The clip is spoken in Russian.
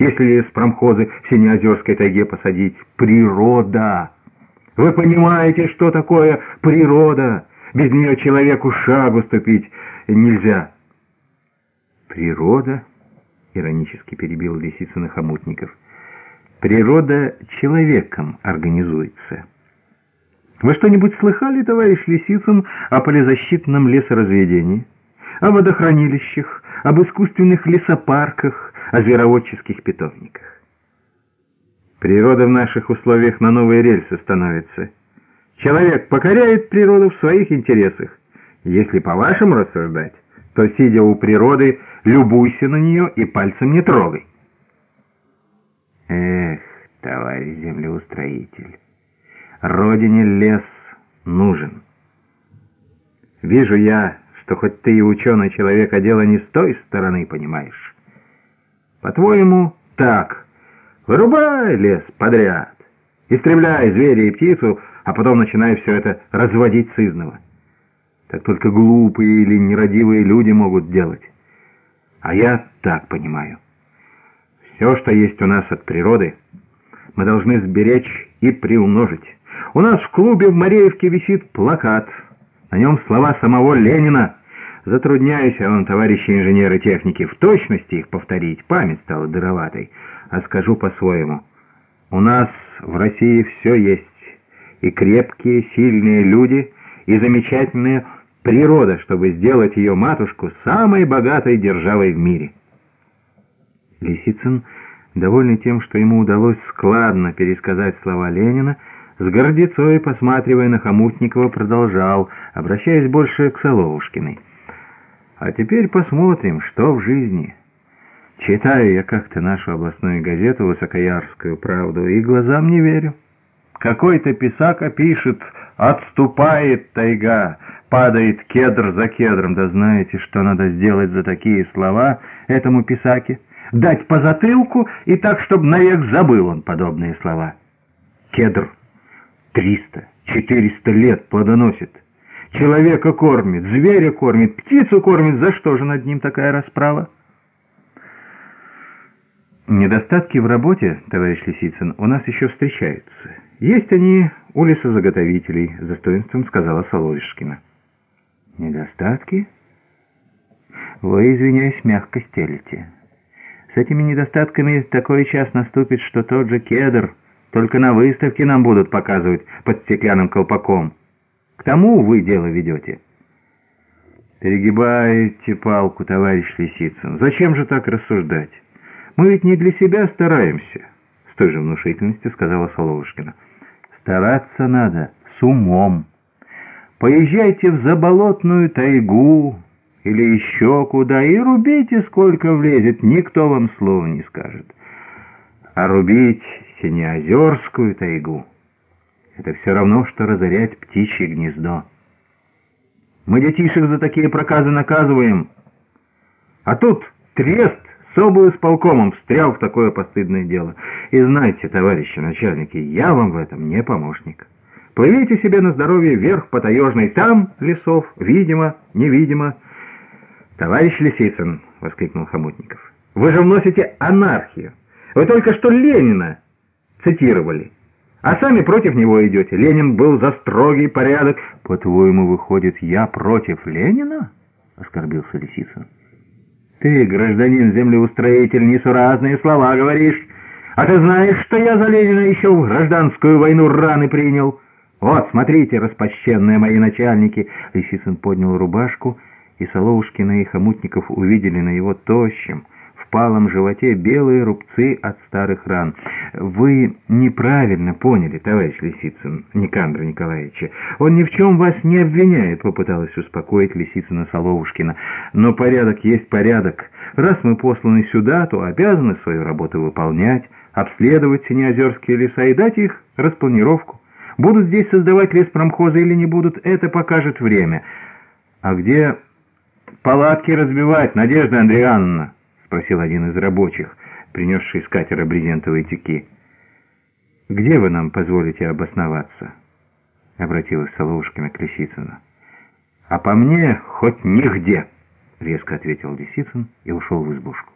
если леспромхозы в Синеозерской тайге посадить. Природа! Вы понимаете, что такое природа? Без нее человеку шагу ступить нельзя. Природа, иронически перебил Лисицына Хомутников, природа человеком организуется. Вы что-нибудь слыхали, товарищ Лисицын, о полезащитном лесоразведении, о водохранилищах, об искусственных лесопарках, о звероводческих питомниках? Природа в наших условиях на новые рельсы становится. Человек покоряет природу в своих интересах. Если по-вашему рассуждать, то, сидя у природы, любуйся на нее и пальцем не трогай. Эх, товарищ землеустроитель, родине лес нужен. Вижу я, что хоть ты и ученый человек, а дело не с той стороны, понимаешь. По-твоему, так, вырубай лес подряд, истребляй зверя и птицу, а потом начинай все это разводить сызново. Так только глупые или нерадивые люди могут делать. А я так понимаю. Все, что есть у нас от природы, мы должны сберечь и приумножить. У нас в клубе в Мареевке висит плакат. На нем слова самого Ленина. Затрудняюсь, а он, товарищи инженеры техники, в точности их повторить. Память стала дыроватой. А скажу по-своему. У нас в России все есть. И крепкие, сильные люди, и замечательные природа, чтобы сделать ее матушку самой богатой державой в мире. Лисицын, довольный тем, что ему удалось складно пересказать слова Ленина, с гордецой, посматривая на Хомутникова, продолжал, обращаясь больше к Соловушкиной. «А теперь посмотрим, что в жизни. Читаю я как-то нашу областную газету «Высокоярскую правду» и глазам не верю. Какой-то писака пишет «Отступает тайга», падает кедр за кедром. Да знаете, что надо сделать за такие слова этому писаке? Дать по затылку и так, чтобы навек забыл он подобные слова. Кедр триста, четыреста лет плодоносит. Человека кормит, зверя кормит, птицу кормит. За что же над ним такая расправа? Недостатки в работе, товарищ Лисицын, у нас еще встречаются. Есть они у лесозаготовителей, с достоинством сказала Соловишкина. Недостатки? Вы, извиняюсь, мягко стелите. С этими недостатками такой час наступит, что тот же кедр только на выставке нам будут показывать под стеклянным колпаком. К тому вы дело ведете. Перегибаете палку, товарищ Лисицын. Зачем же так рассуждать? Мы ведь не для себя стараемся, с той же внушительностью сказала Соловушкина. Стараться надо с умом. Поезжайте в заболотную тайгу или еще куда и рубите, сколько влезет, никто вам слова не скажет. А рубить Синеозерскую тайгу — это все равно, что разорять птичье гнездо. Мы детишек за такие проказы наказываем, а тут трест с облсполкомом встрял в такое постыдное дело. И знаете, товарищи начальники, я вам в этом не помощник». Плывите себе на здоровье вверх по таежной. Там лесов, видимо, невидимо. Товарищ Лисицын, — воскликнул Хомутников, — вы же вносите анархию. Вы только что Ленина цитировали, а сами против него идете. Ленин был за строгий порядок. По-твоему, выходит, я против Ленина? — оскорбился Лисицын. Ты, гражданин землеустроитель, несуразные слова говоришь. А ты знаешь, что я за Ленина еще в гражданскую войну раны принял? «Вот, смотрите, распощенные мои начальники!» Лисицын поднял рубашку, и Соловушкина и Хомутников увидели на его тощем, впалом животе белые рубцы от старых ран. «Вы неправильно поняли, товарищ Лисицын, Никандра Николаевича. Он ни в чем вас не обвиняет», — попыталась успокоить Лисицына Соловушкина. «Но порядок есть порядок. Раз мы посланы сюда, то обязаны свою работу выполнять, обследовать Синеозерские леса и дать их распланировку. Будут здесь создавать леспромхозы или не будут, это покажет время. А где палатки разбивать, Надежда Андриановна? Спросил один из рабочих, принесший с катера брезентовые тюки. Где вы нам позволите обосноваться? Обратилась Соловушкина к Лисицыну. А по мне хоть нигде, резко ответил Лисицын и ушел в избушку.